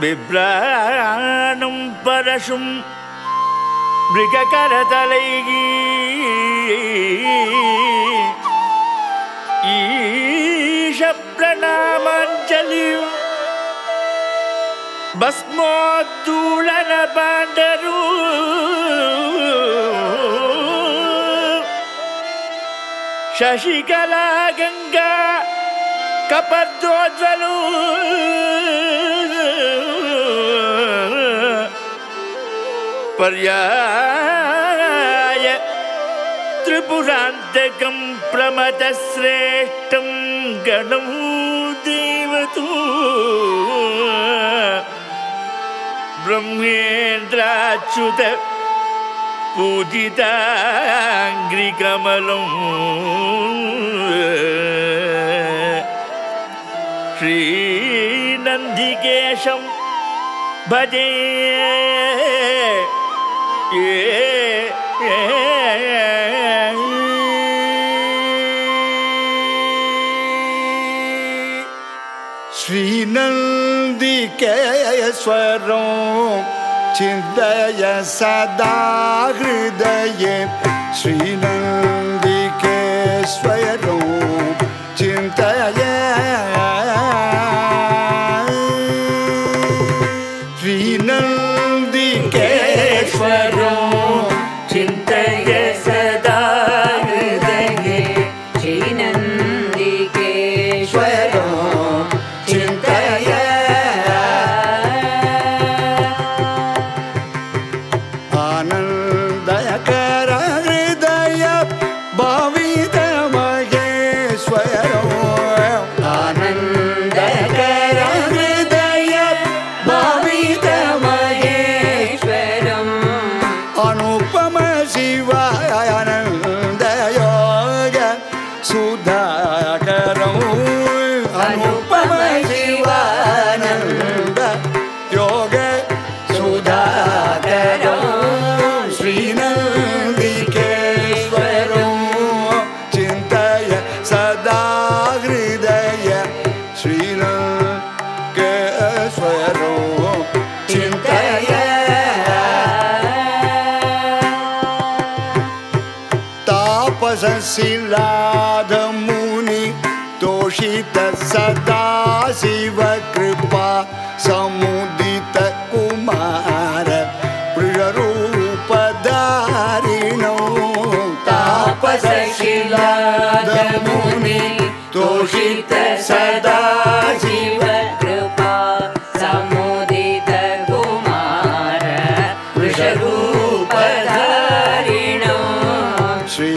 விப்ராணும் பரசும் மிருகரதலை ஈஷப்பிரணாமாஞ்சலியும் பஸ்மோத்தூளன பாண்டரூ ಶಶಿಕಲಾ ಗಂಗಾ ಕಪರ್ದೋಜ್ವಲೂ पर्याय। त्रिपुरान्तकं प्रमदश्रेष्ठं गणं देवतु। ब्रह्मेन्द्राच्युत पूजिताङ्घ्रिकमलम्। श्रीनन्दिकेशं भजे श्रीनन्दिकेश्वरो चिन्तय सदा हृदये श्रीनन्दिकेश्वरो चिन्तय तापसशिलाधमुनि तोषित सदा शिवकृपा समुदित कुमार प्रियरूपधारिणौ। तापसशिलाधमुनि तोषित सदा शिव